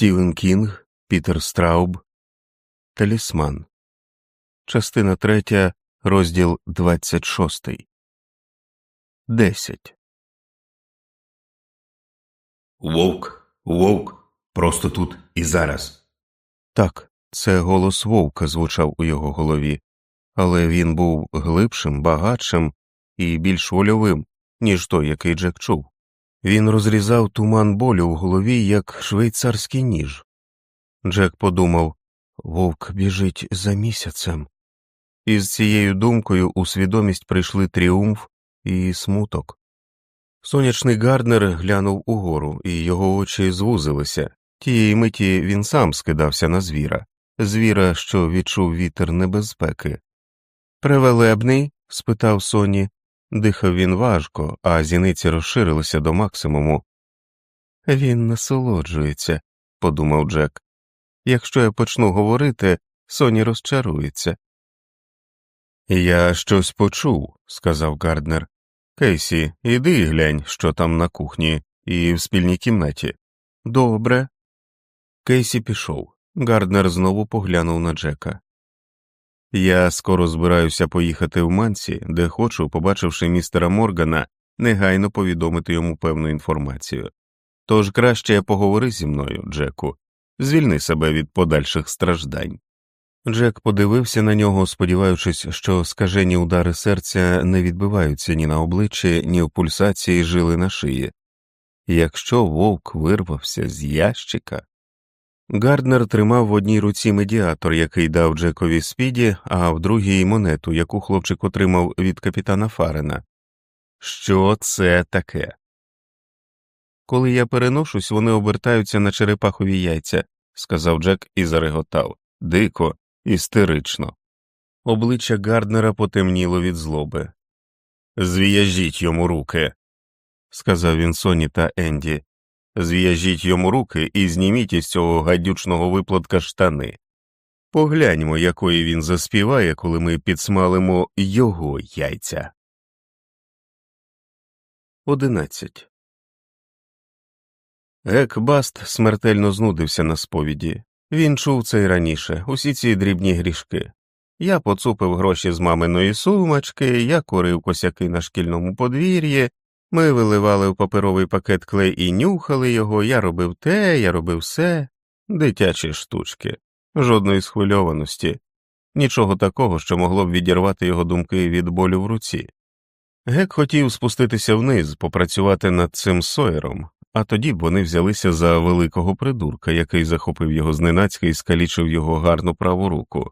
Стівен Кінг, Пітер Страуб, Талісман, Частина третя, розділ двадцять шостий. Десять. Вовк, вовк, просто тут і зараз. Так, це голос вовка звучав у його голові, але він був глибшим, багатшим і більш вольовим, ніж той, який Джек чув. Він розрізав туман болю в голові, як швейцарський ніж. Джек подумав вовк біжить за місяцем. І з цією думкою у свідомість прийшли тріумф і смуток. Сонячний Гарднер глянув угору, і його очі звузилися. Тієї миті він сам скидався на звіра, звіра, що відчув вітер небезпеки. Превелебний? спитав Соні. Дихав він важко, а зіниці розширилися до максимуму. Він насолоджується, подумав Джек. Якщо я почну говорити, Соні розчарується. Я щось почув, сказав Гарднер. Кейсі, іди і глянь, що там на кухні, і в спільній кімнаті. Добре. Кейсі пішов. Гарднер знову поглянув на Джека. Я скоро збираюся поїхати в Мансі, де хочу, побачивши містера Моргана, негайно повідомити йому певну інформацію. Тож краще поговори зі мною, Джеку, звільни себе від подальших страждань. Джек подивився на нього, сподіваючись, що скажені удари серця не відбиваються ні на обличчі, ні в пульсації жили на шиї. Якщо вовк вирвався з ящика. Гарднер тримав в одній руці медіатор, який дав Джекові спіді, а в другій монету, яку хлопчик отримав від капітана Фарена. Що це таке? Коли я переношусь, вони обертаються на черепахові яйця, сказав Джек і зареготав. Дико, істерично. Обличчя Гарднера потемніло від злоби. Зв'яжіть йому руки, сказав він Соні та Енді. Зв'яжіть йому руки і зніміть із цього гадючного виплатка штани. Погляньмо, якої він заспіває, коли ми підсмалимо його яйця. Одинадцять. Гек Баст смертельно знудився на сповіді. Він чув це й раніше, усі ці дрібні грішки. Я поцупив гроші з маминої сумочки, я курив косяки на шкільному подвір'ї, ми виливали в паперовий пакет клей і нюхали його, я робив те, я робив все, дитячі штучки, жодної схвильованості, нічого такого, що могло б відірвати його думки від болю в руці. Гек хотів спуститися вниз, попрацювати над цим сойером, а тоді б вони взялися за великого придурка, який захопив його зненацька і скалічив його гарну праву руку.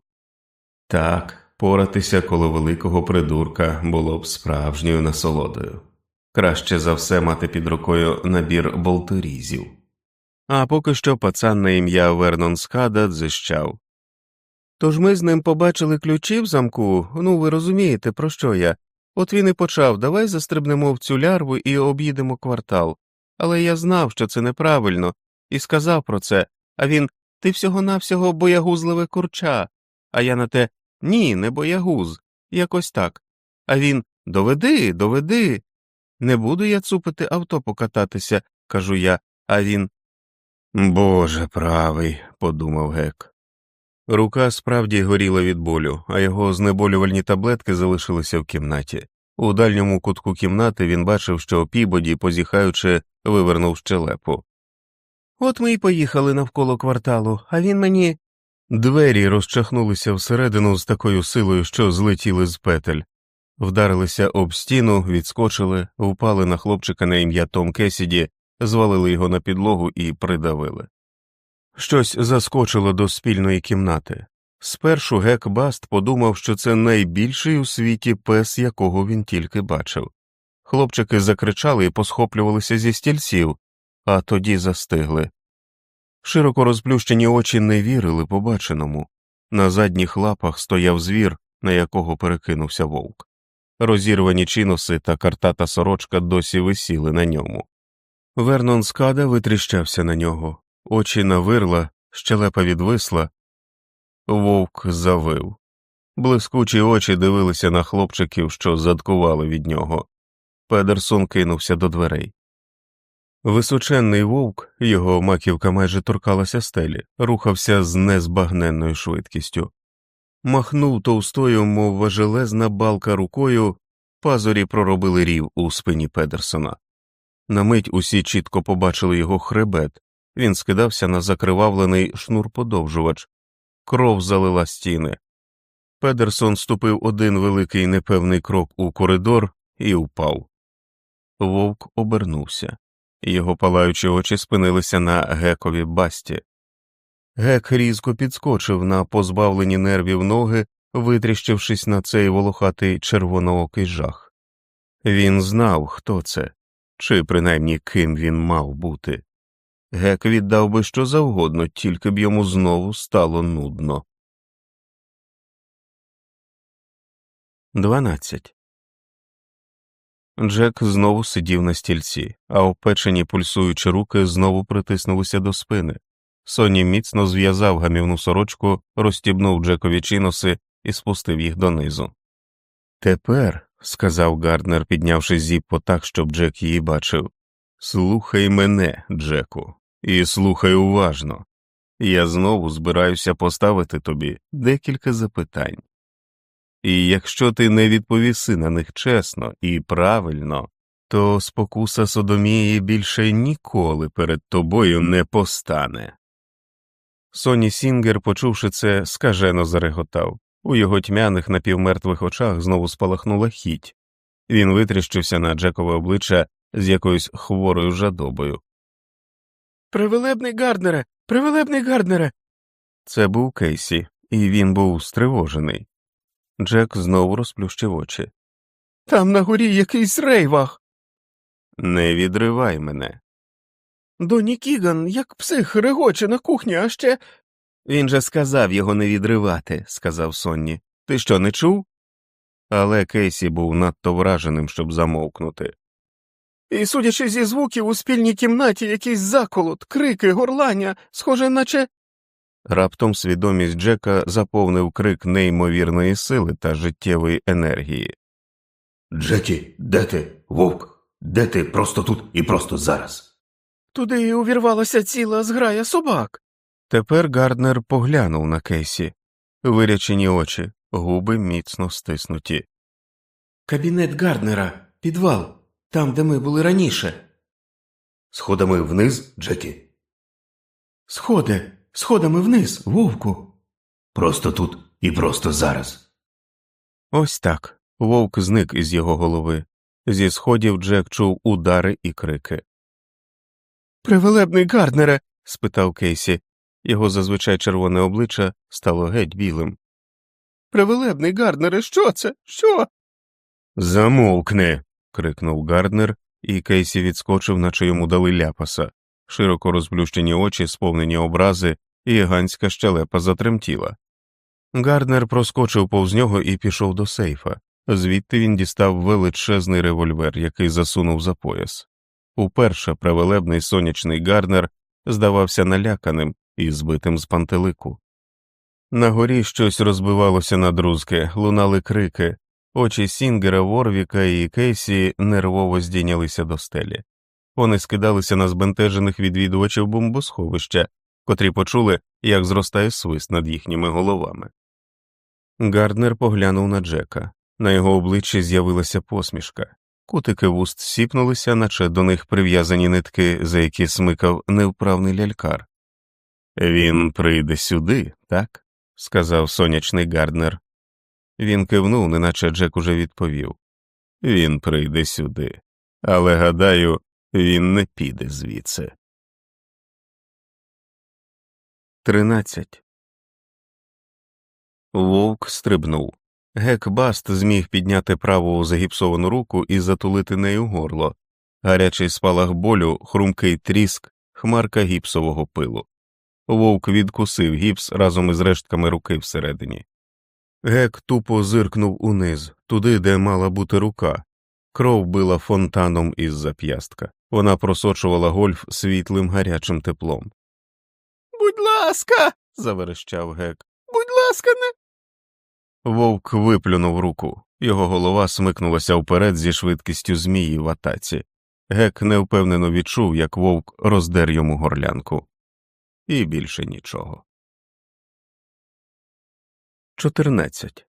Так, поратися коло великого придурка було б справжньою насолодою. Краще за все мати під рукою набір болторізів. А поки що пацан на ім'я Вернон Скада дзищав. Тож ми з ним побачили ключі в замку, ну ви розумієте, про що я. От він і почав давай застрибнемо в цю лярву і об'їдемо квартал. Але я знав, що це неправильно, і сказав про це, а він ти всього навсього боягузливе курча. А я на те ні, не боягуз, якось так. А він доведи, доведи. Не буду я цупити авто покататися, кажу я, а він. Боже правий, подумав гек. Рука справді горіла від болю, а його знеболювальні таблетки залишилися в кімнаті. У дальньому кутку кімнати він бачив, що пібоді, позіхаючи, вивернув щелепу. От ми й поїхали навколо кварталу, а він мені. Двері розчахнулися всередину з такою силою, що злетіли з петель, вдарилися об стіну, відскочили, впали на хлопчика на ім'я Том Кесіді, звалили його на підлогу і придавили. Щось заскочило до спільної кімнати. Спершу Гек Баст подумав, що це найбільший у світі пес, якого він тільки бачив. Хлопчики закричали і посхоплювалися зі стільців, а тоді застигли. Широко розплющені очі не вірили побаченому. На задніх лапах стояв звір, на якого перекинувся вовк. Розірвані чиноси та картата сорочка досі висіли на ньому. Вернон скада витріщався на нього, очі навирла, щелепа відвисла. Вовк завив. Блискучі очі дивилися на хлопчиків, що задкували від нього. Педерсон кинувся до дверей. Височенний вовк, його маківка майже торкалася стелі, рухався з незбагненною швидкістю, махнув товстою, мов важелезна балка рукою, пазурі проробили рів у спині Педерсона. На мить усі чітко побачили його хребет, він скидався на закривавлений шнур-подовжувач, кров залила стіни. Педерсон ступив один великий непевний крок у коридор і впав. Вовк обернувся, його палаючі очі спинилися на гекові басті. Гек різко підскочив на позбавлені нервів ноги, витріщившись на цей волохатий червоноокий жах. Він знав, хто це, чи принаймні ким він мав бути. Гек віддав би що завгодно, тільки б йому знову стало нудно. 12. Джек знову сидів на стільці, а опечені пульсуючі руки знову притиснулися до спини. Соні міцно зв'язав гамівну сорочку, розстібнув Джекові чиноси і спустив їх донизу. Тепер, сказав Гарднер, піднявши зіппо так, щоб Джек її бачив, слухай мене, Джеку, і слухай уважно. Я знову збираюся поставити тобі декілька запитань. І якщо ти не відповіси на них чесно і правильно, то спокуса Содомії більше ніколи перед тобою не постане. Соні Сінгер, почувши це, скажено зареготав. У його тьмяних напівмертвих очах знову спалахнула хіть. Він витріщився на Джекове обличчя з якоюсь хворою жадобою. Привелебний Гарднере, привелебний Гарднере. Це був Кейсі, і він був стривожений. Джек знову розплющив очі. Там на горі якийсь рейвах. Не відривай мене. Доні Кіган, як псих, регоче на кухні, а ще. Він же сказав його не відривати, сказав Сонні. Ти що, не чув? Але Кейсі був надто враженим, щоб замовкнути. І, судячи зі звуків, у спільній кімнаті якийсь заколот, крики, горлання, схоже, наче. Раптом свідомість Джека заповнив крик неймовірної сили та життєвої енергії. Джекі, де ти? Вовк? Де ти просто тут і просто зараз? Туди увірвалася ціла зграя собак. Тепер Гарднер поглянув на Кейсі, вирячені очі, губи міцно стиснуті. Кабінет Гарднера, підвал, там, де ми були раніше. Сходами вниз, Джекі? Сходи, сходами вниз, вовку. Просто тут і просто зараз. Ось так. Вовк зник із його голови. Зі сходів Джек чув удари і крики. Привелебний Гарднере. спитав Кейсі. Його зазвичай червоне обличчя стало геть білим. Привелебний Гарднере, що це? Що? Замовкни. крикнув Гарднер, і Кейсі відскочив, наче йому дали ляпаса. Широко розплющені очі, сповнені образи, і ганська щелепа затремтіла. Гарднер проскочив повз нього і пішов до сейфа. Звідти він дістав величезний револьвер, який засунув за пояс. Уперше превелебний сонячний Гарднер здавався наляканим і збитим з пантелику. На горі щось розбивалося на друзки, лунали крики, очі Сінгера, Ворвіка і Кейсі нервово здійнялися до стелі. Вони скидалися на збентежених відвідувачів бомбосховища, котрі почули, як зростає свист над їхніми головами. Гарднер поглянув на Джека. На його обличчі з'явилася посмішка, кутики вуст сіпнулися, наче до них прив'язані нитки, за які смикав невправний лялькар. Він прийде сюди, так? сказав сонячний Гарднер. Він кивнув, неначе Джек уже відповів Він прийде сюди, але гадаю, він не піде звідси. Тринадцять. Вовк стрибнув. Гек Баст зміг підняти праву загіпсовану руку і затулити нею горло, гарячий спалах болю, хрумкий тріск, хмарка гіпсового пилу. Вовк відкусив гіпс разом із рештками руки всередині. Гек тупо зиркнув униз, туди, де мала бути рука. Кров била фонтаном із зап'ястка. Вона просочувала гольф світлим гарячим теплом. Будь ласка. заверещав гек. Будь ласка, не. Вовк виплюнув руку, його голова смикнулася вперед зі швидкістю змії в атаці. Гек невпевнено відчув, як вовк роздер йому горлянку. І більше нічого. 14.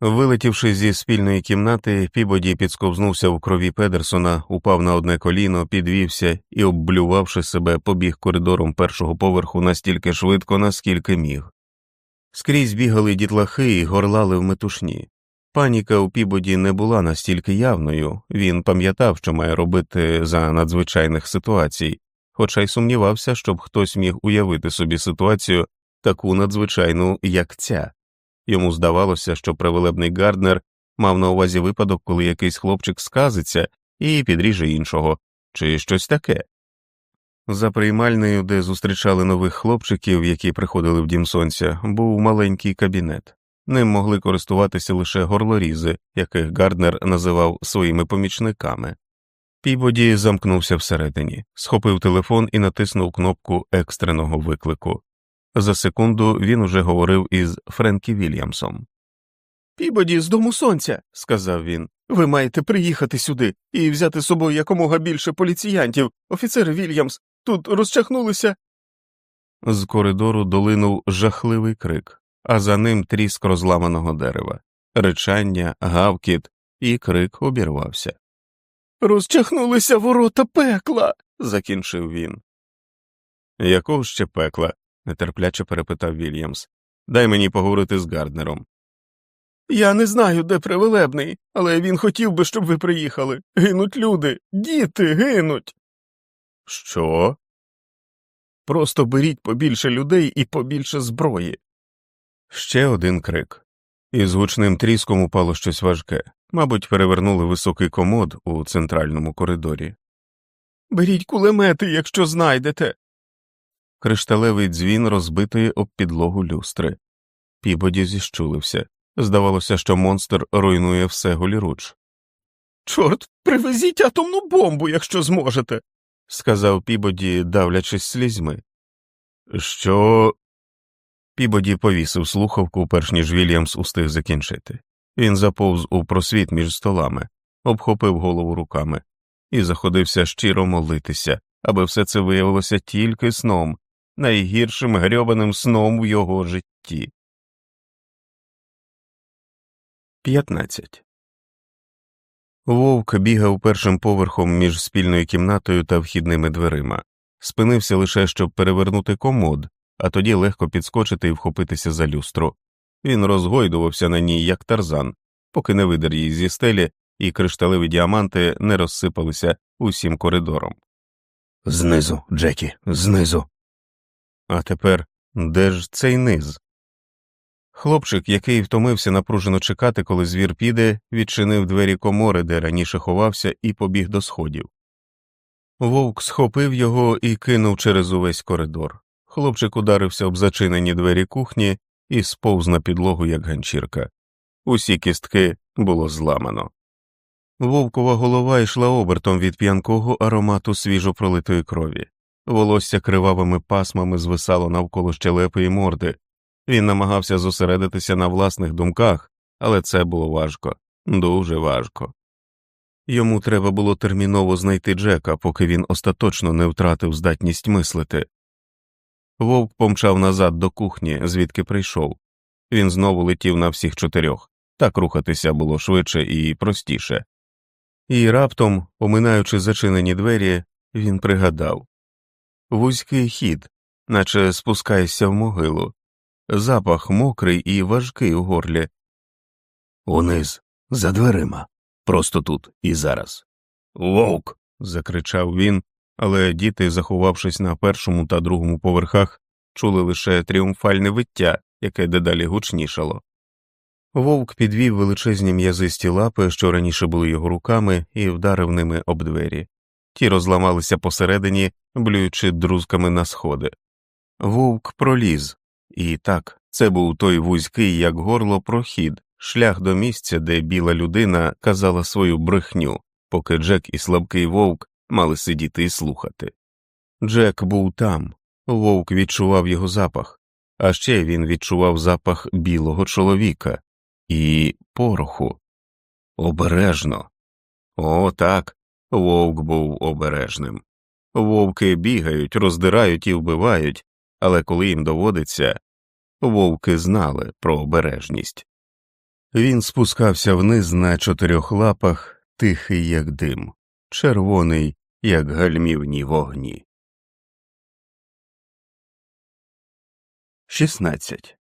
Вилетівши зі спільної кімнати, Пібоді підсковзнувся в крові Педерсона, упав на одне коліно, підвівся і, обблювавши себе, побіг коридором першого поверху настільки швидко, наскільки міг. Скрізь бігали дітлахи і горлали в метушні. Паніка у Пібоді не була настільки явною, він пам'ятав, що має робити за надзвичайних ситуацій, хоча й сумнівався, щоб хтось міг уявити собі ситуацію таку надзвичайну, як ця. Йому здавалося, що привелебний Гарднер мав на увазі випадок, коли якийсь хлопчик сказиться і підріже іншого, чи щось таке. За приймальнею, де зустрічали нових хлопчиків, які приходили в дім сонця, був маленький кабінет. Ним могли користуватися лише горлорізи, яких Гарднер називав своїми помічниками. Пібоді замкнувся всередині, схопив телефон і натиснув кнопку екстреного виклику. За секунду він уже говорив із Френкі Вільямсом. Пібоді з дому сонця, сказав він. Ви маєте приїхати сюди і взяти з собою якомога більше поліціянтів, офіцер Вільямс. Тут розчахнулися. З коридору долинув жахливий крик, а за ним тріск розламаного дерева, речання, гавкіт, і крик обірвався. Розчахнулися ворота пекла, закінчив він. Якого ще пекла? нетерпляче перепитав Вільямс. Дай мені поговорити з Гарднером. Я не знаю, де привелебний, але він хотів би, щоб ви приїхали. Гинуть люди, діти гинуть. Що? Просто беріть побільше людей і побільше зброї. Ще один крик, і з гучним тріском упало щось важке, мабуть, перевернули високий комод у центральному коридорі. Беріть кулемети, якщо знайдете. Кришталевий дзвін розбитої об підлогу люстри. Пібоді зіщулився. Здавалося, що монстр руйнує все голіруч. Чорт, привезіть атомну бомбу, якщо зможете, сказав Пібоді, давлячись слізьми. Що. Пібоді повісив слухавку, перш ніж Вільямс устиг закінчити. Він заповз у просвіт між столами, обхопив голову руками і заходився щиро молитися, аби все це виявилося тільки сном, найгіршим грьобаним сном в його житті. 15. Вовк бігав першим поверхом між спільною кімнатою та вхідними дверима, спинився лише, щоб перевернути комод, а тоді легко підскочити і вхопитися за люстру. Він розгойдувався на ній, як тарзан, поки не видер її зі стелі, і кришталеві діаманти не розсипалися усім коридором. Знизу, Джекі, знизу. А тепер де ж цей низ? Хлопчик, який втомився напружено чекати, коли звір піде, відчинив двері комори, де раніше ховався, і побіг до сходів. Вовк схопив його і кинув через увесь коридор. Хлопчик ударився об зачинені двері кухні і сповз на підлогу, як ганчірка. Усі кістки було зламано. Вовкова голова йшла обертом від п'янкого аромату свіжо пролитої крові, волосся кривавими пасмами звисало навколо щелепи і морди. Він намагався зосередитися на власних думках, але це було важко, дуже важко. Йому треба було терміново знайти Джека, поки він остаточно не втратив здатність мислити. Вовк помчав назад до кухні, звідки прийшов. Він знову летів на всіх чотирьох, так рухатися було швидше і простіше. І раптом, оминаючи зачинені двері, він пригадав вузький хід, наче спускаєшся в могилу, запах мокрий і важкий у горлі. Униз, за дверима, просто тут і зараз. Вовк. закричав він, але діти, заховавшись на першому та другому поверхах, чули лише тріумфальне виття, яке дедалі гучнішало. Вовк підвів величезні м'язисті лапи, що раніше були його руками, і вдарив ними об двері. Ті розламалися посередині, блюючи друзками на сходи. Вовк проліз, і так, це був той вузький, як горло, прохід, шлях до місця, де біла людина казала свою брехню, поки Джек і слабкий вовк мали сидіти і слухати. Джек був там, вовк відчував його запах, а ще він відчував запах білого чоловіка і пороху. Обережно. О, так, Вовк був обережним. Вовки бігають, роздирають і вбивають, але коли їм доводиться, вовки знали про обережність. Він спускався вниз на чотирьох лапах, тихий, як дим, червоний, як гальмівні вогні. 16.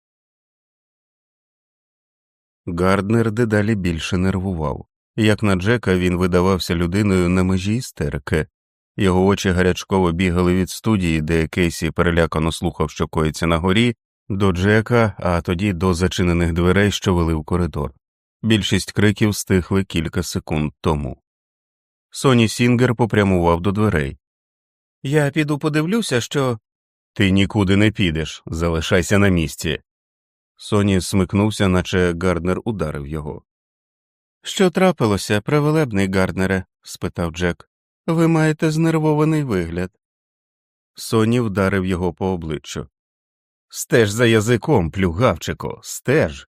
Гарднер дедалі більше нервував. Як на Джека він видавався людиною на межі істерики. Його очі гарячково бігали від студії, де Кейсі перелякано слухав, що коїться нагорі, до Джека, а тоді до зачинених дверей, що вели в коридор. Більшість криків стихли кілька секунд тому. Соні Сінгер попрямував до дверей. Я піду подивлюся, що. Ти нікуди не підеш, залишайся на місці. Соні смикнувся, наче Гарднер ударив його. Що трапилося, превелебний Гарднере? спитав Джек. Ви маєте знервований вигляд. Соні вдарив його по обличчю. Стеж за язиком, плюгавчику, стеж.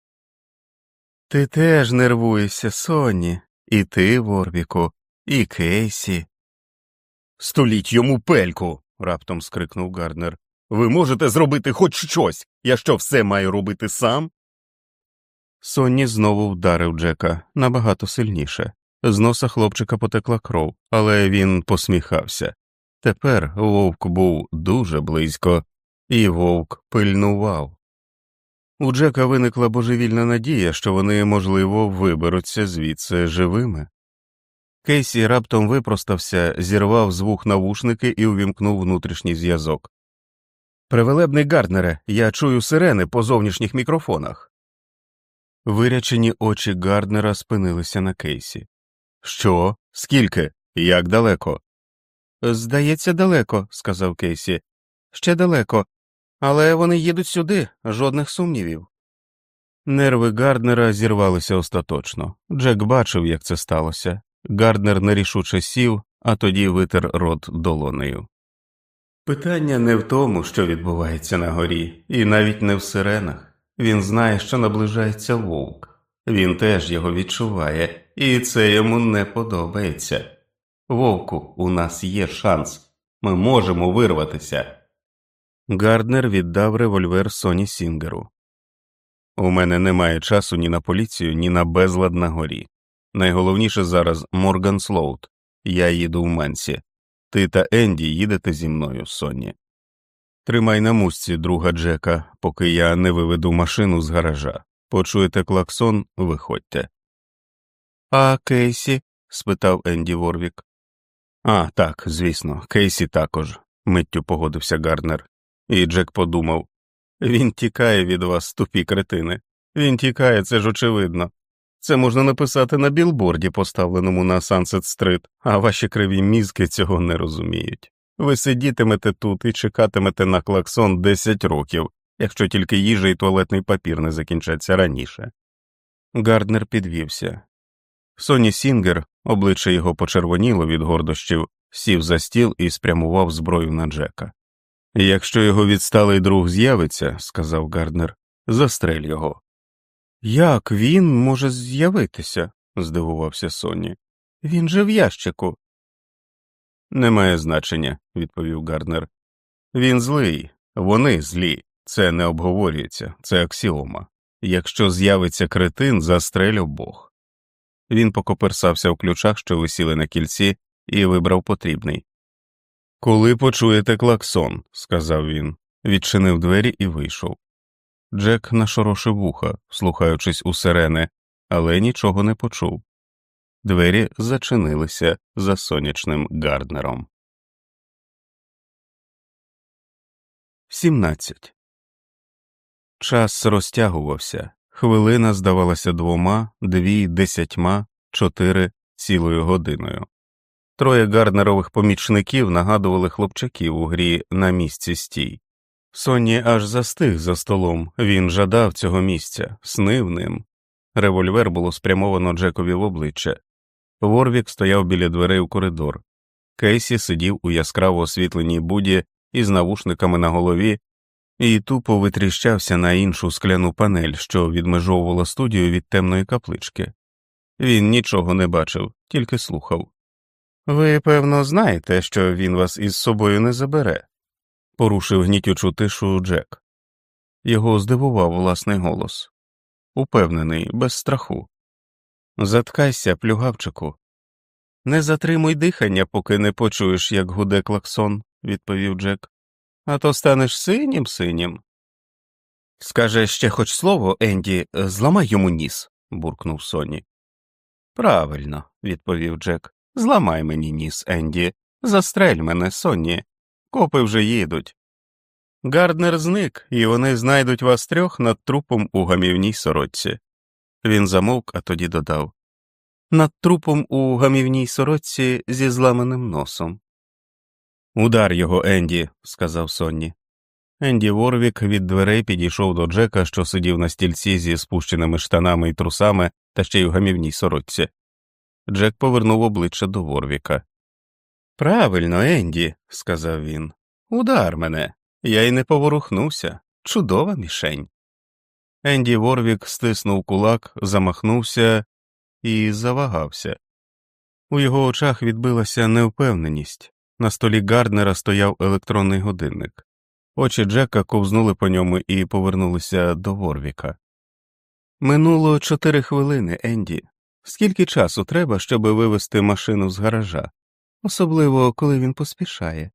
Ти теж нервуєшся, Соні, і ти, Ворбіку, і Кейсі. Століть йому пельку. раптом скрикнув Гарднер. Ви можете зробити хоч щось. Я що все маю робити сам? Сонні знову вдарив Джека набагато сильніше. З носа хлопчика потекла кров, але він посміхався. Тепер вовк був дуже близько, і вовк пильнував. У Джека виникла божевільна надія, що вони, можливо, виберуться звідси живими. Кейсі раптом випростався, зірвав з вух навушники і увімкнув внутрішній зв'язок. Превелебний Гарднере, я чую сирени по зовнішніх мікрофонах. Вирячені очі Гарднера спинилися на Кейсі. Що? Скільки? Як далеко? Здається, далеко, сказав Кейсі. Ще далеко, але вони їдуть сюди, жодних сумнівів. Нерви Гарднера зірвалися остаточно. Джек бачив, як це сталося. Гарднер нерішуче сів, а тоді витер рот долонею. Питання не в тому, що відбувається на горі, і навіть не в сиренах. Він знає, що наближається вовк. Він теж його відчуває, і це йому не подобається. Вовку, у нас є шанс. Ми можемо вирватися. Гарднер віддав револьвер Соні Сінгеру. У мене немає часу ні на поліцію, ні на безлад нагорі. Найголовніше зараз Морган Слоут. Я їду в Мансі. Ти та Енді їдете зі мною, Соні. Тримай на мушці друга Джека, поки я не виведу машину з гаража. Почуєте клаксон, виходьте. А Кейсі? спитав Енді Ворвік. А, так, звісно, Кейсі також, миттю погодився Гарнер. І Джек подумав він тікає від вас, тупі кретини. Він тікає, це ж очевидно. Це можна написати на білборді, поставленому на Сансет Стрит, а ваші криві мізки цього не розуміють. Ви сидітимете тут і чекатимете на клаксон 10 років, якщо тільки їжа і туалетний папір не закінчаться раніше. Гарднер підвівся. Соні Сінгер, обличчя його почервоніло від гордощів, сів за стіл і спрямував зброю на Джека. Якщо його відсталий друг з'явиться, сказав Гарднер, застрель його. Як він може з'явитися? здивувався Соні. Він же в ящику. Немає значення, відповів Гарднер. Він злий, вони злі, це не обговорюється, це аксіома. Якщо з'явиться кретин, застрель обох. Він покоперсався в ключах, що висіли на кільці, і вибрав потрібний. Коли почуєте клаксон, сказав він, відчинив двері і вийшов. Джек нашорошив вуха, слухаючись у сирени, але нічого не почув. Двері зачинилися за сонячним Гарднером. 17. Час розтягувався. Хвилина здавалася двома, дві десятьма, чотири цілою годиною. Троє Гарднерових помічників нагадували хлопчаків у грі на місці стій. Соні аж застиг за столом, він жадав цього місця, снив ним. Револьвер було спрямовано Джекові в обличчя. Ворвік стояв біля дверей у коридор. Кейсі сидів у яскраво освітленій буді із навушниками на голові і тупо витріщався на іншу скляну панель, що відмежовувала студію від темної каплички. Він нічого не бачив, тільки слухав. Ви, певно, знаєте, що він вас із собою не забере, порушив гнітючу тишу Джек. Його здивував власний голос упевнений, без страху. Заткайся, плюгавчику. Не затримуй дихання, поки не почуєш, як гуде клаксон, відповів Джек, а то станеш синім синім. Скаже ще хоч слово, Енді, зламай йому ніс, буркнув Соні. Правильно, відповів Джек. Зламай мені ніс, Енді, застрель мене, Сонні. Копи вже їдуть. Гарднер зник, і вони знайдуть вас трьох над трупом у гамівній сорочці. Він замовк, а тоді додав над трупом у гамівній сорочці зі зламаним носом. Удар його, Енді, сказав Сонні. Енді Ворвік від дверей підійшов до Джека, що сидів на стільці зі спущеними штанами і трусами та ще й у гамівній сорочці. Джек повернув обличчя до Ворвіка. Правильно, Енді, сказав він. Удар мене. Я й не поворухнувся. Чудова мішень. Енді Ворвік стиснув кулак, замахнувся і завагався. У його очах відбилася невпевненість. На столі Гарднера стояв електронний годинник. Очі Джека ковзнули по ньому і повернулися до Ворвіка. Минуло чотири хвилини, Енді. Скільки часу треба, щоб вивезти машину з гаража, особливо коли він поспішає.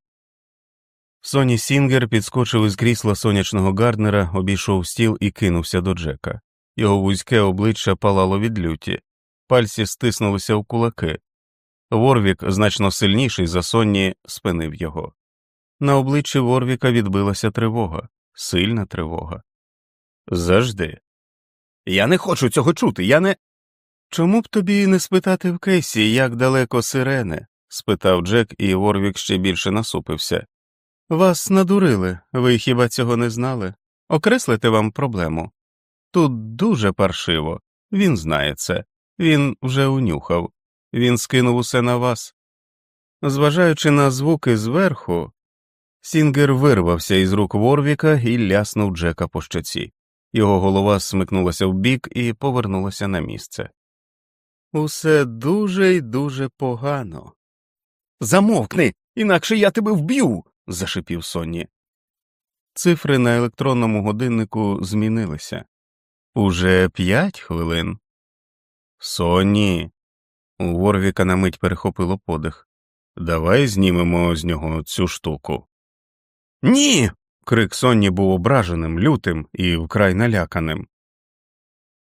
Соні Сінгер підскочив із крісла сонячного Гарднера, обійшов стіл і кинувся до Джека. Його вузьке обличчя палало від люті, пальці стиснулися в кулаки. Ворвік, значно сильніший за Соні, спинив його. На обличчі Ворвіка відбилася тривога, сильна тривога. Завжди. Я не хочу цього чути, я не. Чому б тобі не спитати в Кейсі, як далеко сирени? спитав Джек, і Ворвік ще більше насупився. Вас надурили, ви хіба цього не знали? Окреслити вам проблему. Тут дуже паршиво, він знає це, він вже унюхав, він скинув усе на вас. Зважаючи на звуки зверху, Сінгер вирвався із рук Ворвіка і ляснув Джека по щоці. Його голова смикнулася вбік і повернулася на місце. Усе дуже й дуже погано. Замовкни, інакше я тебе вб'ю. зашипів Сонні. Цифри на електронному годиннику змінилися. Уже п'ять хвилин. Сонні. У Ворвіка на мить перехопило подих. Давай знімемо з нього цю штуку. Ні. Крик Сонні був ображеним, лютим і вкрай наляканим.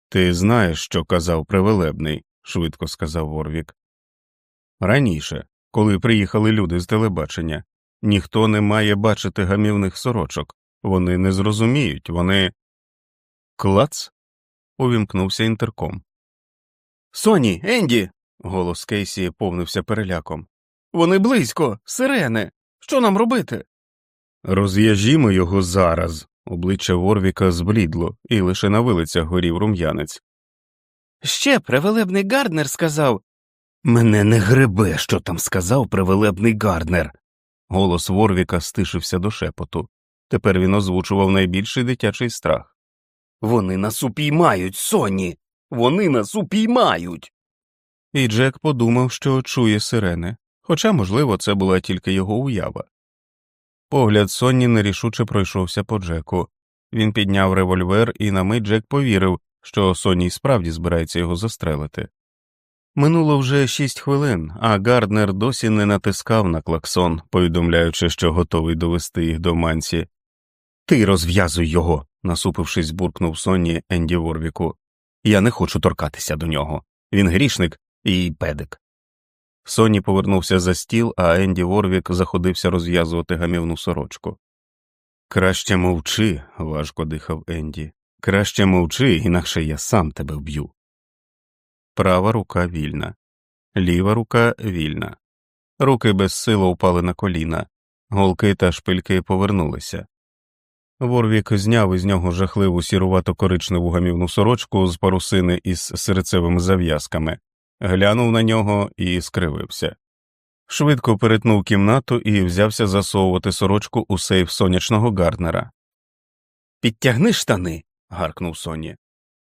Ти знаєш, що казав привелебний, швидко сказав Ворвік. Раніше, коли приїхали люди з телебачення, ніхто не має бачити гамівних сорочок, вони не зрозуміють, вони. Клац. увімкнувся інтерком. Соні, Енді. Голос Кейсі повнився переляком. Вони близько, сирени. Що нам робити? Роз'яжімо його зараз. Обличчя Ворвіка зблідло, і лише на вилицях горів рум'янець. Ще превелебний Гарднер сказав. Мене не гребе, що там сказав превелебний Гарднер. Голос Ворвіка стишився до шепоту. Тепер він озвучував найбільший дитячий страх. Вони нас упіймають, Соні. Вони нас упіймають. І Джек подумав, що чує сирени, хоча, можливо, це була тільки його уява. Погляд Сонні нерішуче пройшовся по Джеку. Він підняв револьвер, і на мить Джек повірив, що Сонні справді збирається його застрелити. Минуло вже шість хвилин, а Гарднер досі не натискав на клаксон, повідомляючи, що готовий довести їх до манці. Ти розв'язуй його, насупившись, буркнув Сонні Енді Ворвіку. Я не хочу торкатися до нього. Він грішник і педик. Сонні повернувся за стіл, а Енді Ворвік заходився розв'язувати гамівну сорочку. Краще мовчи, важко дихав Енді. Краще мовчи, інакше я сам тебе вб'ю. Права рука вільна, ліва рука вільна. Руки безсило впали на коліна, голки та шпильки повернулися. Ворвік зняв із нього жахливу сірувато коричневу гамівну сорочку з парусини із серцевими зав'язками, глянув на нього і скривився. Швидко перетнув кімнату і взявся засовувати сорочку у сейф сонячного Гарднера. Підтягни штани. гаркнув Соні.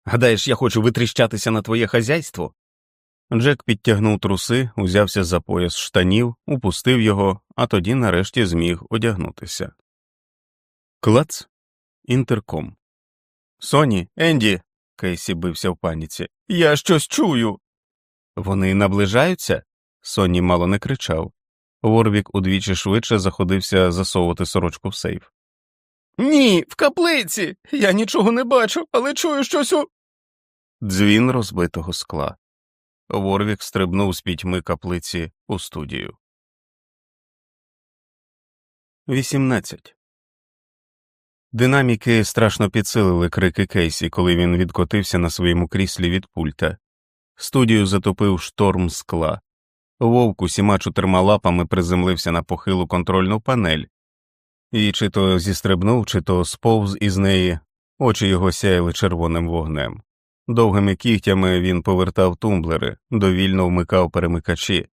Гадаєш, я хочу витріщатися на твоє хазяйство? Джек підтягнув труси, узявся за пояс штанів, упустив його, а тоді нарешті зміг одягнутися. Клац. Інтерком. Соні, Енді. Кейсі бився в паніці. Я щось чую. Вони наближаються? Соні мало не кричав. Ворвік удвічі швидше заходився засовувати сорочку в сейф. Ні, в каплиці. Я нічого не бачу, але чую щось у. Дзвін розбитого скла. Ворвік стрибнув з пітьми каплиці у студію. 18. Динаміки страшно підсилили крики Кейсі, коли він відкотився на своєму кріслі від пульта. Студію затопив шторм скла. Вовк усіма чотирма лапами приземлився на похилу контрольну панель, і чи то зістрибнув, чи то сповз із неї, очі його сяяли червоним вогнем. Довгими кігтями він повертав тумблери, довільно вмикав перемикачі.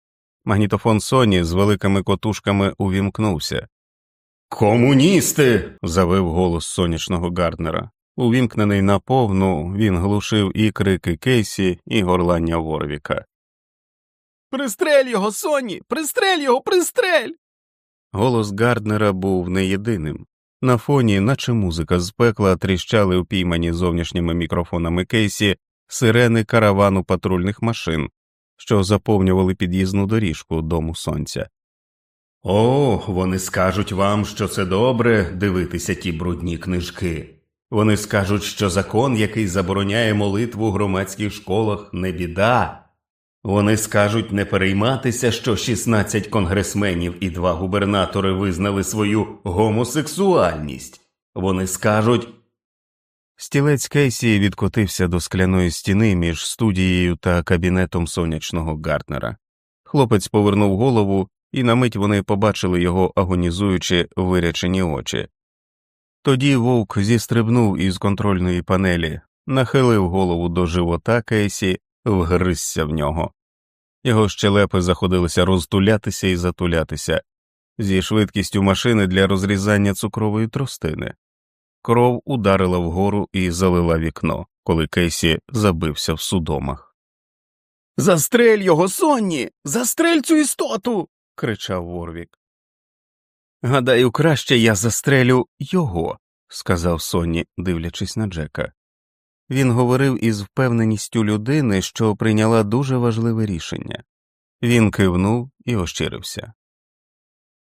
Магнітофон Соні з великими котушками увімкнувся. Комуністи. завив голос сонячного Гарднера. Увімкнений на повну, він глушив і крики Кейсі, і горлання Ворвіка. Пристрель його, Соні! Пристрель його, пристрель! Голос Гарднера був не єдиним. На фоні, наче музика з пекла, тріщали упіймані зовнішніми мікрофонами Кейсі сирени каравану патрульних машин, що заповнювали під'їзну доріжку дому сонця. О, вони скажуть вам, що це добре дивитися ті брудні книжки. Вони скажуть, що закон, який забороняє молитву у громадських школах, не біда. Вони скажуть не перейматися, що 16 конгресменів і два губернатори визнали свою гомосексуальність. Вони скажуть. Стілець Кейсі відкотився до скляної стіни між студією та кабінетом сонячного Гартнера. Хлопець повернув голову, і на мить вони побачили його агонізуючи вирячені очі. Тоді вовк зістрибнув із контрольної панелі, нахилив голову до живота Кейсі, вгризся в нього. Його щелепи заходилися розтулятися і затулятися зі швидкістю машини для розрізання цукрової тростини. Кров ударила вгору і залила вікно, коли Кейсі забився в судомах. Застрель його, Сонні! Застрель цю істоту. кричав Ворвік. Гадаю, краще я застрелю його, сказав Сонні, дивлячись на Джека. Він говорив із впевненістю людини, що прийняла дуже важливе рішення. Він кивнув і ощирився.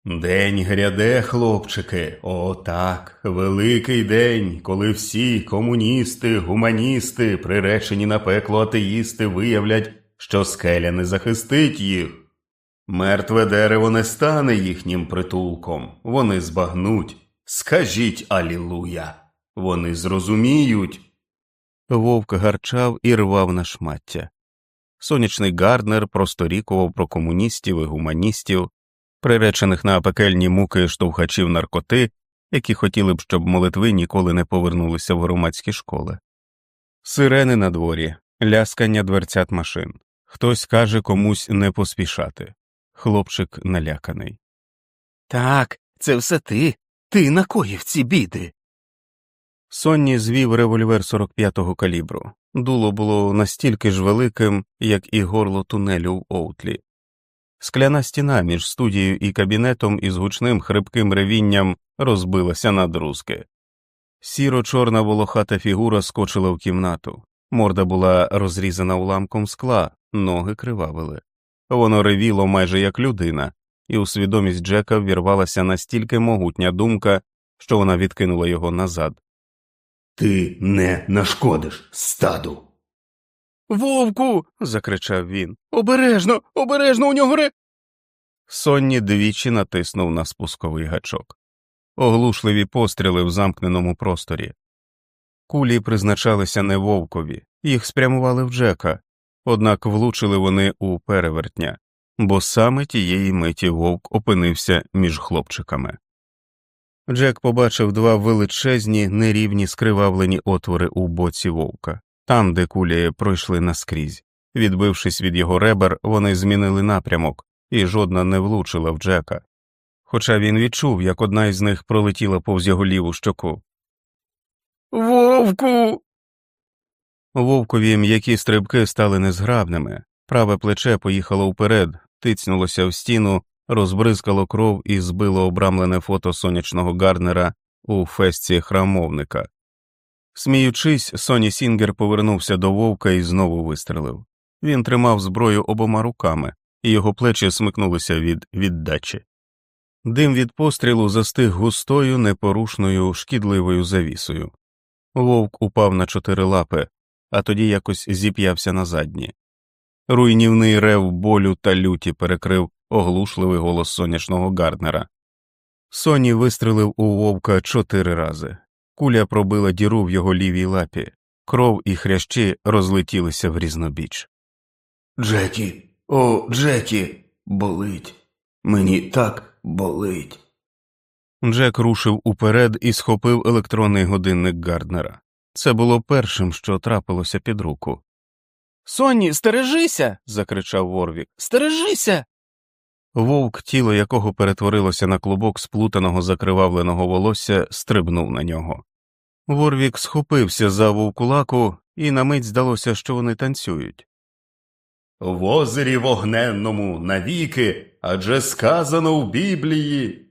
День гряде, хлопчики, о так, великий день, коли всі комуністи, гуманісти, приречені на пекло атеїсти виявлять, що скеля не захистить їх. Мертве дерево не стане їхнім притулком, вони збагнуть. Скажіть Алілуя. Вони зрозуміють. Вовк гарчав і рвав на шмаття. Сонячний Гарднер просторікував про комуністів і гуманістів, приречених на пекельні муки штовхачів наркоти, які хотіли б, щоб молитви ніколи не повернулися в громадські школи. Сирени на дворі, ляскання дверцят машин. Хтось каже комусь не поспішати. Хлопчик наляканий. Так, це все ти. Ти накоїв ці біди. Сонні звів револьвер 45-го калібру. Дуло було настільки ж великим, як і горло тунелю в Оутлі. Скляна стіна між студією і кабінетом із гучним хрипким ревінням розбилася на друзки. Сіро чорна волохата фігура скочила в кімнату. Морда була розрізана уламком скла, ноги кривавили. Воно ревіло майже як людина, і у свідомість Джека ввірвалася настільки могутня думка, що вона відкинула його назад. Ти не нашкодиш стаду. Вовку. закричав він. Обережно, обережно у нього ре. Сонні двічі натиснув на спусковий гачок. Оглушливі постріли в замкненому просторі. Кулі призначалися не вовкові, їх спрямували в Джека, однак влучили вони у перевертня, бо саме тієї миті вовк опинився між хлопчиками. Джек побачив два величезні нерівні скривавлені отвори у боці вовка, там, де кулі пройшли наскрізь. Відбившись від його ребер, вони змінили напрямок, і жодна не влучила в Джека. Хоча він відчув, як одна із них пролетіла повз його ліву щоку. Вовку. Вовкові м'які стрибки стали незграбними, Праве плече поїхало вперед, тицнулося в стіну, розбризкало кров і збило обрамлене фото сонячного Гарднера у фесці храмовника. Сміючись, Соні Сінгер повернувся до вовка і знову вистрелив. Він тримав зброю обома руками, і його плечі смикнулися від віддачі. Дим від пострілу застиг густою, непорушною, шкідливою завісою. Вовк упав на чотири лапи, а тоді якось зіп'явся на задні. Руйнівний рев болю та люті перекрив оглушливий голос сонячного Гарднера. Соні вистрелив у вовка чотири рази. Куля пробила діру в його лівій лапі, кров і хрящі розлетілися в різнобіч. Джекі, о, Джекі, болить. Мені так болить. Джек рушив уперед і схопив електронний годинник Гарднера. Це було першим, що трапилося під руку. Сонні, стережися. закричав Ворвік. Стережися. Вовк, тіло якого перетворилося на клубок сплутаного закривавленого волосся, стрибнув на нього. Ворвік схопився за вовкулаку, і на мить здалося, що вони танцюють. В озері вогненному навіки, адже сказано в Біблії.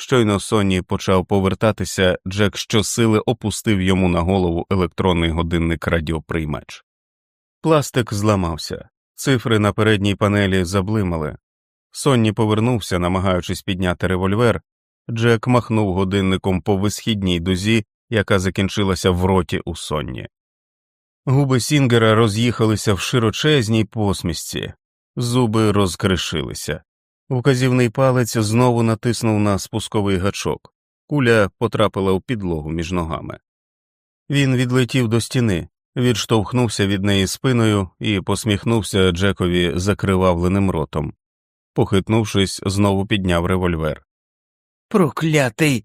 Щойно Соні почав повертатися, Джек щосили опустив йому на голову електронний годинник радіоприймач. Пластик зламався, цифри на передній панелі заблимали. Сонні повернувся, намагаючись підняти револьвер. Джек махнув годинником по висхідній дузі, яка закінчилася в роті у Сонні. Губи Сінгера роз'їхалися в широчезній посмішці, зуби розкришилися. Вказівний палець знову натиснув на спусковий гачок, куля потрапила у підлогу між ногами. Він відлетів до стіни, відштовхнувся від неї спиною і посміхнувся Джекові закривавленим ротом. Похитнувшись, знову підняв револьвер. Проклятий.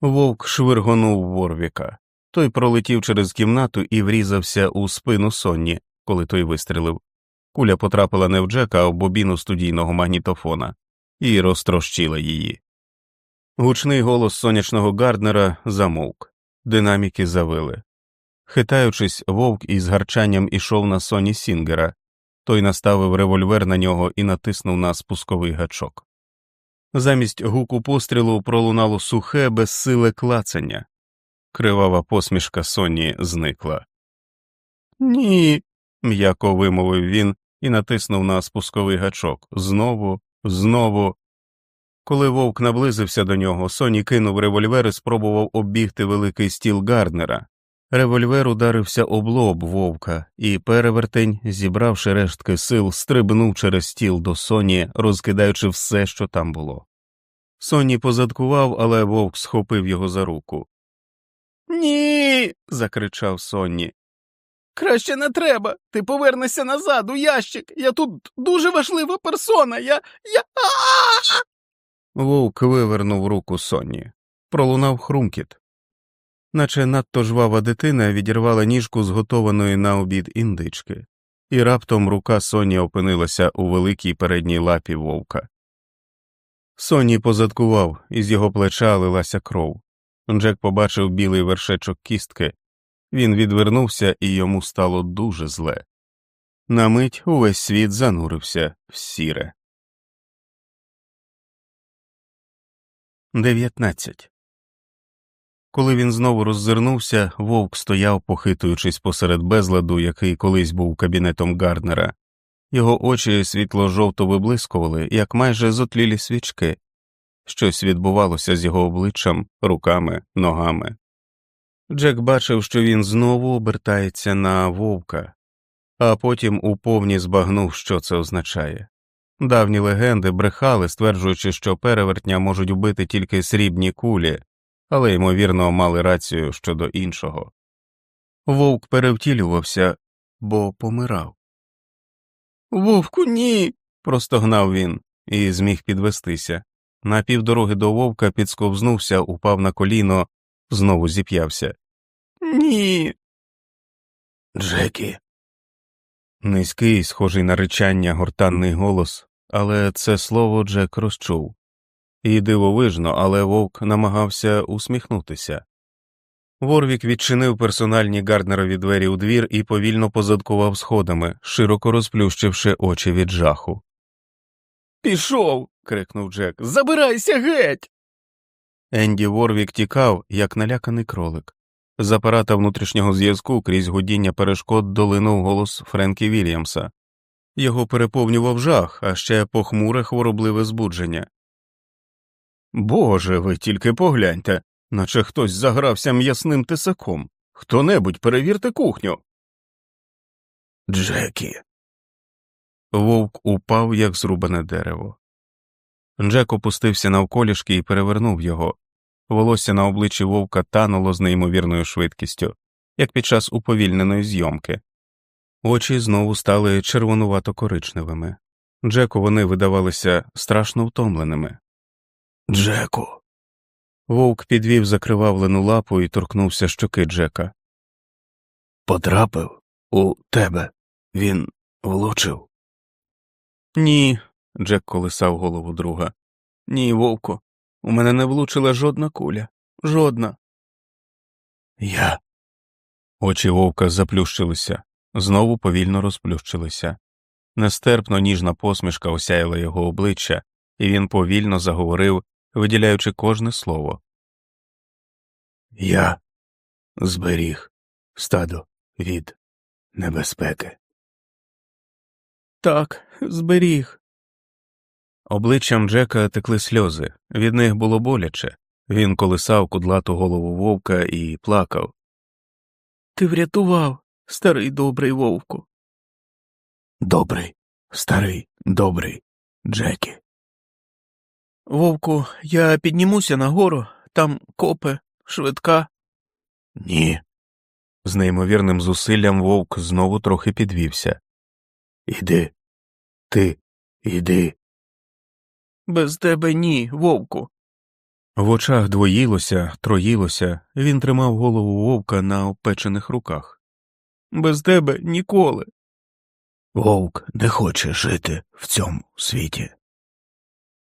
Вовк швиргонув Ворвіка. Той пролетів через кімнату і врізався у спину Сонні, коли той вистрілив. Куля потрапила не в Джека, а в бобіну студійного магнітофона і розтрощила її. Гучний голос сонячного Гарднера замовк, динаміки завили. Хитаючись, вовк із гарчанням ішов на соні Сінгера, той наставив револьвер на нього і натиснув на спусковий гачок. Замість гуку пострілу пролунало сухе, безсиле клацання. Кривава посмішка Соні зникла. Ні, м'яко вимовив він і натиснув на спусковий гачок знову, знову. Коли вовк наблизився до нього, Соні кинув револьвер і спробував оббігти великий стіл Гарднера. Револьвер ударився об лоб вовка, і перевертень, зібравши рештки сил, стрибнув через стіл до Соні, розкидаючи все, що там було. Соні позадкував, але вовк схопив його за руку. Ні. закричав Сонні. Краще не треба. Ти повернешся назад у ящик. Я тут дуже важлива персона. Я. я. Вовк вивернув руку Сонні. Пролунав хрумкіт. Наче надто жвава дитина відірвала ніжку зготованої на обід індички, і раптом рука Соні опинилася у великій передній лапі вовка. Соні позадкував, із його плеча лилася кров. Джек побачив білий вершечок кістки, він відвернувся, і йому стало дуже зле. На мить увесь світ занурився в сіре. 19. Коли він знову роззирнувся, вовк стояв, похитуючись посеред безладу, який колись був кабінетом Гарднера. Його очі світло жовто виблискували, як майже зотлілі свічки. Щось відбувалося з його обличчям, руками, ногами. Джек бачив, що він знову обертається на вовка, а потім уповні збагнув, що це означає. Давні легенди брехали, стверджуючи, що перевертня можуть вбити тільки срібні кулі, але, ймовірно, мали рацію щодо іншого. Вовк перевтілювався, бо помирав. Вовку, ні. простогнав він і зміг підвестися. На півдороги до вовка підсковзнувся, упав на коліно, знову зіп'явся. Ні. Джекі. Низький, схожий на ричання, гортанний голос, але це слово Джек розчув. І дивовижно, але вовк намагався усміхнутися. Ворвік відчинив персональні гарднерові двері у двір і повільно позадкував сходами, широко розплющивши очі від жаху. Пішов. крикнув Джек. Забирайся геть. Енді Ворвік тікав, як наляканий кролик. З апарата внутрішнього зв'язку крізь гудіння перешкод долинув голос Френкі Вільямса. Його переповнював жах, а ще похмуре хворобливе збудження. Боже, ви тільки погляньте, наче хтось загрався м'ясним тисаком. Хто небудь перевірте кухню. Джекі. Вовк упав, як зрубане дерево. Джек опустився навколішки і перевернув його. Волосся на обличчі вовка тануло з неймовірною швидкістю, як під час уповільненої зйомки. Очі знову стали червонувато коричневими. Джеку вони видавалися страшно втомленими. Джеку. Вовк підвів закривавлену лапу і торкнувся щоки Джека. Потрапив у тебе. Він влучив. Ні. Джек колисав голову друга. Ні, вовку. У мене не влучила жодна куля. Жодна. Я. Очі вовка заплющилися, знову повільно розплющилися. Нестерпно ніжна посмішка осяяла його обличчя, і він повільно заговорив, виділяючи кожне слово. Я зберіг стадо від небезпеки. Так, зберіг. Обличчям Джека текли сльози, від них було боляче. Він колисав кудлату голову вовка і плакав. Ти врятував, старий добрий вовку. Добрий, старий, добрий, Джекі. Вовку, я піднімуся нагору, там копи, швидка. Ні. З неймовірним зусиллям вовк знову трохи підвівся. Іди, ти, іди. Без тебе ні, вовку. В очах двоїлося, троїлося, він тримав голову вовка на опечених руках. Без тебе ніколи. Вовк не хоче жити в цьому світі.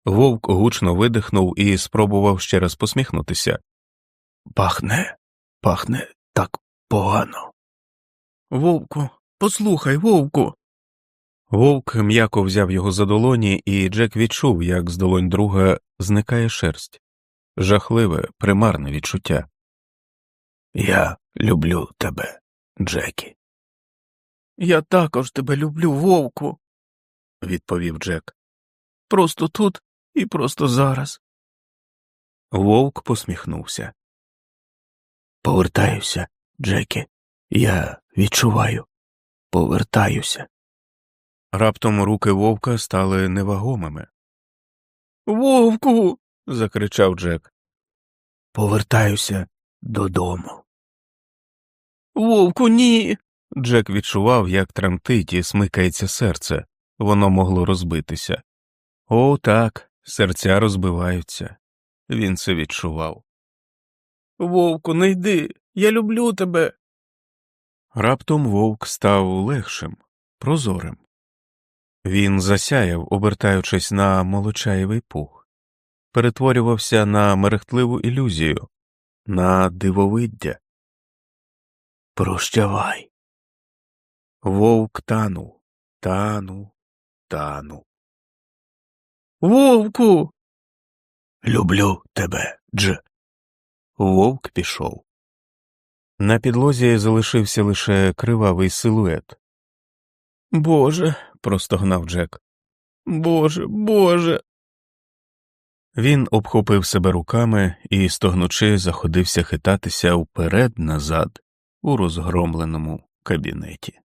Вовк гучно видихнув і спробував ще раз посміхнутися. Пахне, пахне так погано. Вовку, послухай, вовку. Вовк м'яко взяв його за долоні, і Джек відчув, як з долонь друга зникає шерсть. Жахливе, примарне відчуття. Я люблю тебе, Джекі. Я також тебе люблю, вовку, відповів Джек. Просто тут і просто зараз. Вовк посміхнувся. Повертаюся, Джекі. Я відчуваю. Повертаюся. Раптом руки вовка стали невагомими. Вовку. закричав Джек. Повертаюся додому. Вовку, ні. Джек відчував, як тремтить і смикається серце, воно могло розбитися. О, так, серця розбиваються. Він це відчував. Вовку, не йди, я люблю тебе. Раптом вовк став легшим, прозорим. Він засяяв, обертаючись на молочаєвий пух, перетворювався на мерехтливу ілюзію, на дивовиддя. Прощавай. Вовк танув, танув, танув. Вовку. Люблю тебе, Дж. Вовк пішов. На підлозі залишився лише кривавий силует. Боже, простогнав Джек. Боже, Боже. Він обхопив себе руками і, стогнучи, заходився хитатися вперед назад у розгромленому кабінеті.